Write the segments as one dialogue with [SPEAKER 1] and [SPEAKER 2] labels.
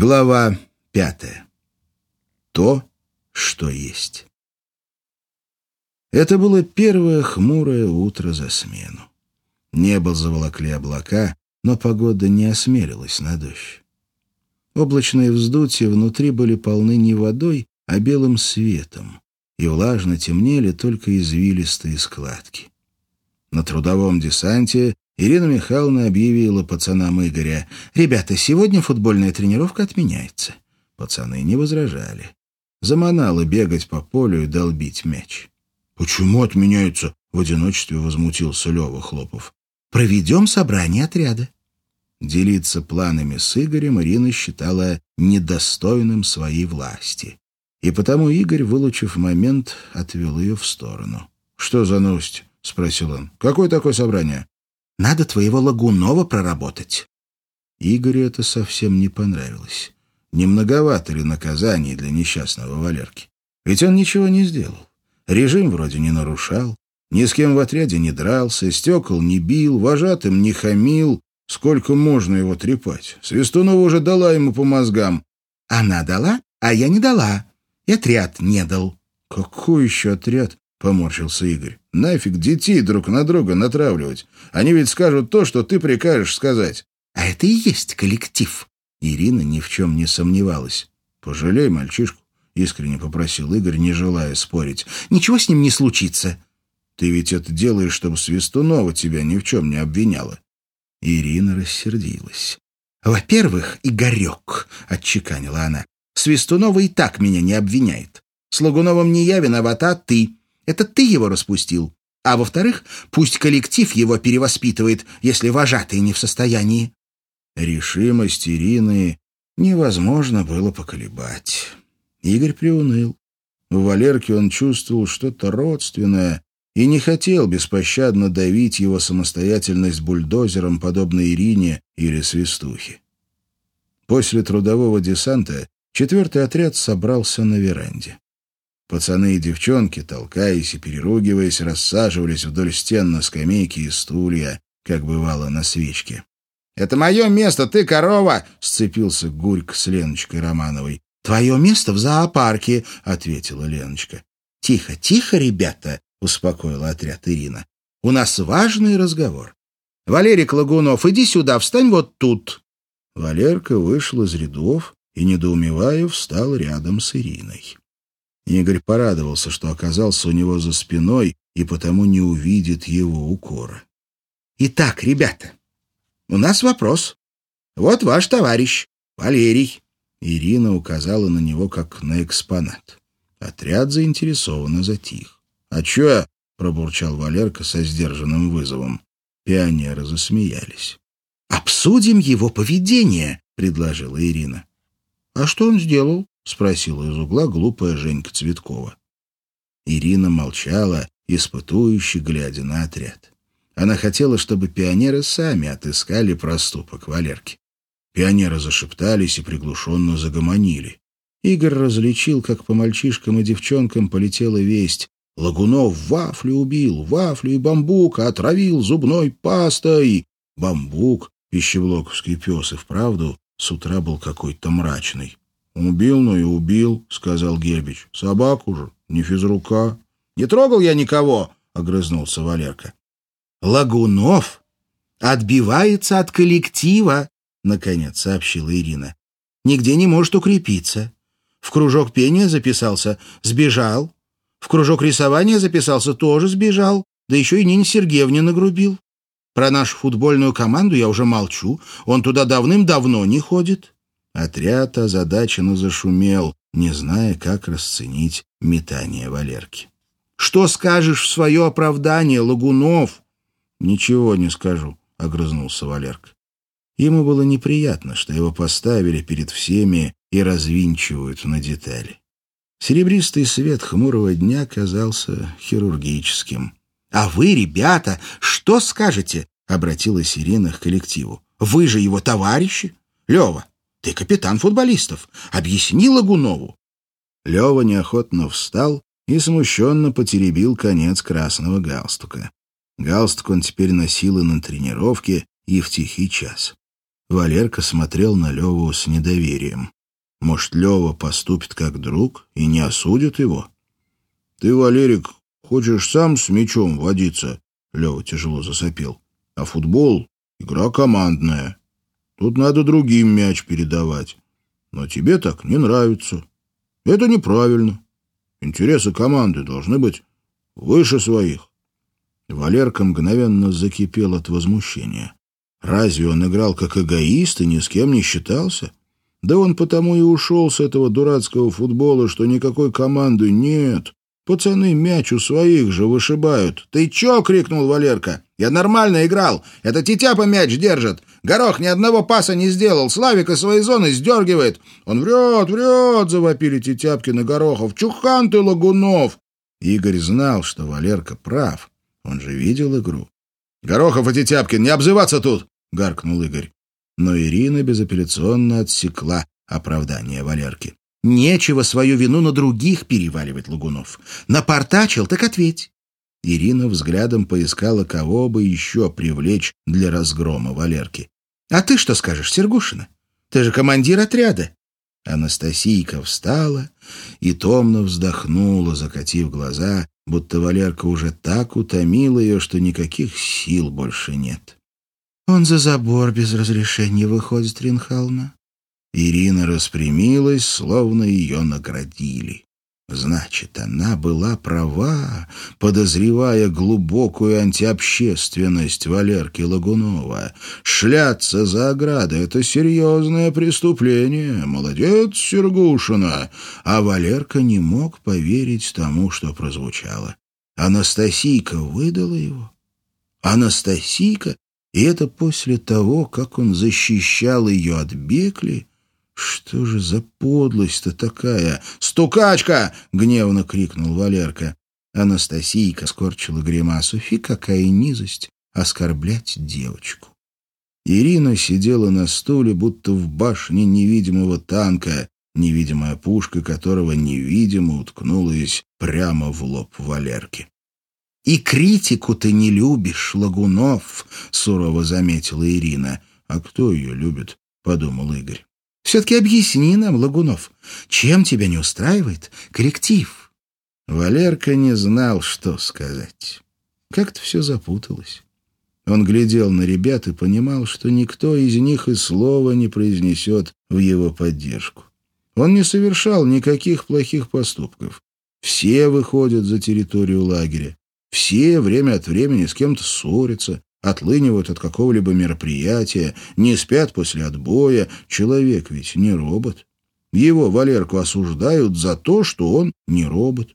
[SPEAKER 1] Глава пятая. То, что есть. Это было первое хмурое утро за смену. Небо заволокли облака, но погода не осмелилась на дождь. Облачные вздутия внутри были полны не водой, а белым светом, и влажно темнели только извилистые складки. На трудовом десанте Ирина Михайловна объявила пацанам Игоря, «Ребята, сегодня футбольная тренировка отменяется». Пацаны не возражали. Заманало бегать по полю и долбить мяч. «Почему отменяется?» — в одиночестве возмутился Лева Хлопов. «Проведем собрание отряда». Делиться планами с Игорем Ирина считала недостойным своей власти. И потому Игорь, вылучив момент, отвел ее в сторону. «Что за новость?» — спросил он. «Какое такое собрание?» Надо твоего Лагунова проработать». Игорю это совсем не понравилось. Не многовато ли наказаний для несчастного Валерки? Ведь он ничего не сделал. Режим вроде не нарушал, ни с кем в отряде не дрался, стекол не бил, вожатым не хамил. Сколько можно его трепать? Свистунова уже дала ему по мозгам. Она дала, а я не дала. И отряд не дал. Какой еще отряд? — поморщился Игорь. «Нафиг детей друг на друга натравливать. Они ведь скажут то, что ты прикажешь сказать». «А это и есть коллектив». Ирина ни в чем не сомневалась. «Пожалей мальчишку», — искренне попросил Игорь, не желая спорить. «Ничего с ним не случится». «Ты ведь это делаешь, чтобы Свистунова тебя ни в чем не обвиняла». Ирина рассердилась. «Во-первых, Игорек», — отчеканила она, — «Свистунова и так меня не обвиняет. С Лагуновым не я виновата, а ты. Это ты его распустил. А во-вторых, пусть коллектив его перевоспитывает, если вожатый не в состоянии. Решимость Ирины невозможно было поколебать. Игорь приуныл. В Валерке он чувствовал что-то родственное и не хотел беспощадно давить его самостоятельность бульдозером, подобно Ирине или Свистухе. После трудового десанта четвертый отряд собрался на веранде. Пацаны и девчонки, толкаясь и переругиваясь, рассаживались вдоль стен на скамейки и стулья, как бывало на свечке. «Это мое место, ты корова!» — сцепился Гурьк с Леночкой Романовой. «Твое место в зоопарке», — ответила Леночка. «Тихо, тихо, ребята», — успокоила отряд Ирина. «У нас важный разговор. Валерик Лагунов, иди сюда, встань вот тут». Валерка вышел из рядов и, недоумевая, встал рядом с Ириной. Игорь порадовался, что оказался у него за спиной и потому не увидит его укора. «Итак, ребята, у нас вопрос. Вот ваш товарищ, Валерий». Ирина указала на него как на экспонат. Отряд заинтересованно затих. «А чё?» — пробурчал Валерка со сдержанным вызовом. Пионеры засмеялись. «Обсудим его поведение», — предложила Ирина. «А что он сделал?» — спросила из угла глупая Женька Цветкова. Ирина молчала, испытующе глядя на отряд. Она хотела, чтобы пионеры сами отыскали проступок Валерки. Пионеры зашептались и приглушенно загомонили. Игорь различил, как по мальчишкам и девчонкам полетела весть. Лагунов вафли убил, вафли и бамбука отравил зубной пастой. Бамбук, пищеблоковский пес, и вправду с утра был какой-то мрачный. «Убил, ну и убил», — сказал Гебич. «Собаку же, не физрука». «Не трогал я никого», — огрызнулся Валерка. «Лагунов отбивается от коллектива», — наконец сообщила Ирина. «Нигде не может укрепиться. В кружок пения записался, сбежал. В кружок рисования записался, тоже сбежал. Да еще и Нине Сергеевне нагрубил. Про нашу футбольную команду я уже молчу. Он туда давным-давно не ходит». Отряд озадаченно зашумел, не зная, как расценить метание Валерки. «Что скажешь в свое оправдание, Лагунов?» «Ничего не скажу», — огрызнулся Валерка. Ему было неприятно, что его поставили перед всеми и развинчивают на детали. Серебристый свет хмурого дня казался хирургическим. «А вы, ребята, что скажете?» — обратилась Ирина к коллективу. «Вы же его товарищи? Лева, ты капитан футболистов. Объясни Лагунову. Лева неохотно встал и смущенно потеребил конец красного галстука. Галстук он теперь носил и на тренировке, и в тихий час. Валерка смотрел на Леву с недоверием. Может, Лева поступит как друг и не осудит его? «Ты, Валерик, хочешь сам с мячом водиться?» Лева тяжело засопел. «А футбол — игра командная. Тут надо другим мяч передавать. Но тебе так не нравится. Это неправильно. Интересы команды должны быть выше своих». Валерка мгновенно закипел от возмущения. Разве он играл как эгоист и ни с кем не считался? Да он потому и ушел с этого дурацкого футбола, что никакой команды нет. Пацаны мяч у своих же вышибают. «Ты чё?» — крикнул Валерка. «Я нормально играл. Это Тетяпа мяч держит. Горох ни одного паса не сделал. Славик из своей зоны сдергивает. Он врет, врет!» — завопили Тетяпкин и Горохов. «Чухан ты, Лагунов!» Игорь знал, что Валерка прав. Он же видел игру. «Горохов и Тетяпкин, не обзываться тут!» — гаркнул Игорь. Но Ирина безапелляционно отсекла оправдание Валерки. «Нечего свою вину на других переваливать, Лагунов. Напортачил, так ответь». Ирина взглядом поискала, кого бы еще привлечь для разгрома Валерки. «А ты что скажешь, Сергушина? Ты же командир отряда». Анастасийка встала и томно вздохнула, закатив глаза, будто Валерка уже так утомил ее, что никаких сил больше нет. «Он за забор без разрешения выходит, Ринхална». Ирина распрямилась, словно ее наградили. Значит, она была права, подозревая глубокую антиобщественность Валерки Лагунова. Шляться за оградой — это серьезное преступление. Молодец, Сергушина. А Валерка не мог поверить тому, что прозвучало. Анастасийка выдала его. Анастасийка? И это после того, как он защищал ее от Бекли? «Что же за подлость-то такая?» «Стукачка!» — гневно крикнул Валерка. Анастасийка скорчила гримасу. Фи, какая низость оскорблять девочку. Ирина сидела на стуле, будто в башне невидимого танка, невидимая пушка которого невидимо уткнулась прямо в лоб Валерки. «И критику ты не любишь, Лагунов», — сурово заметила Ирина. «А кто ее любит?» — подумал Игорь. Все-таки объясни нам, Лагунов, чем тебя не устраивает коллектив?» Валерка не знал, что сказать. Как-то все запуталось. Он глядел на ребят и понимал, что никто из них и слова не произнесет в его поддержку. Он не совершал никаких плохих поступков. Все выходят за территорию лагеря. Все время от времени с кем-то ссорятся, отлынивают от какого-либо мероприятия, не спят после отбоя. Человек ведь не робот. Его, Валерку, осуждают за то, что он не робот.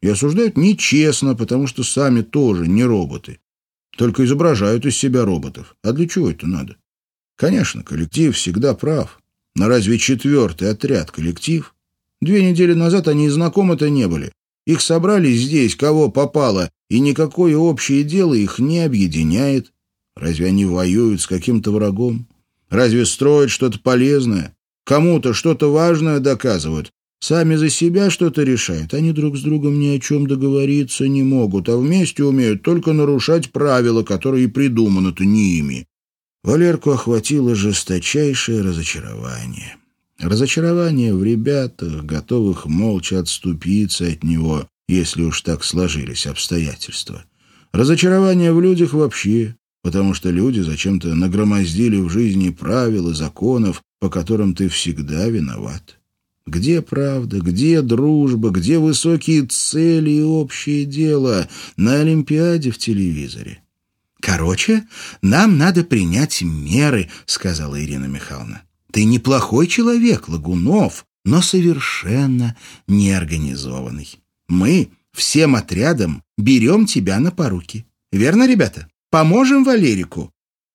[SPEAKER 1] И осуждают нечестно, потому что сами тоже не роботы. Только изображают из себя роботов. А для чего это надо? Конечно, коллектив всегда прав. Но разве четвертый отряд коллектив? Две недели назад они и знакомы-то не были. Их собрали здесь, кого попало, и никакое общее дело их не объединяет. Разве они воюют с каким-то врагом? Разве строят что-то полезное? Кому-то что-то важное доказывают? Сами за себя что-то решают. Они друг с другом ни о чем договориться не могут, а вместе умеют только нарушать правила, которые придуманы-то не ими. Валерку охватило жесточайшее разочарование. Разочарование в ребятах, готовых молча отступиться от него, если уж так сложились обстоятельства. Разочарование в людях вообще, потому что люди зачем-то нагромоздили в жизни правил и законов, по которым ты всегда виноват. Где правда, где дружба, где высокие цели и общее дело на Олимпиаде в телевизоре? «Короче, нам надо принять меры», — сказала Ирина Михайловна. Ты неплохой человек, Лагунов, но совершенно неорганизованный. Мы всем отрядом берем тебя на поруки. Верно, ребята? Поможем Валерику?»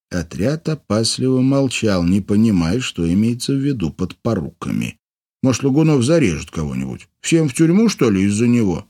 [SPEAKER 1] Отряд опасливо молчал, не понимая, что имеется в виду под поруками. «Может, Лагунов зарежет кого-нибудь? Всем в тюрьму, что ли, из-за него?»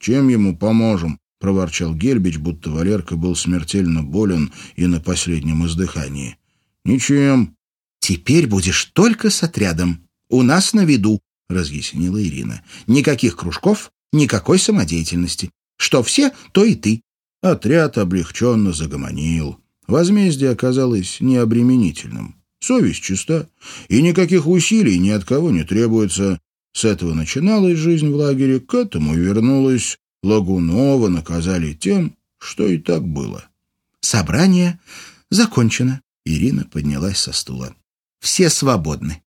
[SPEAKER 1] «Чем ему поможем?» — проворчал Гельбич, будто Валерка был смертельно болен и на последнем издыхании. «Ничем. «Теперь будешь только с отрядом. У нас на виду», — разъяснила Ирина. «Никаких кружков, никакой самодеятельности. Что все, то и ты». Отряд облегченно загомонил. Возмездие оказалось необременительным. Совесть чиста, и никаких усилий ни от кого не требуется. С этого начиналась жизнь в лагере, к этому вернулась. Лагунова наказали тем, что и так было.
[SPEAKER 2] Собрание закончено. Ирина поднялась со стула. Все свободны.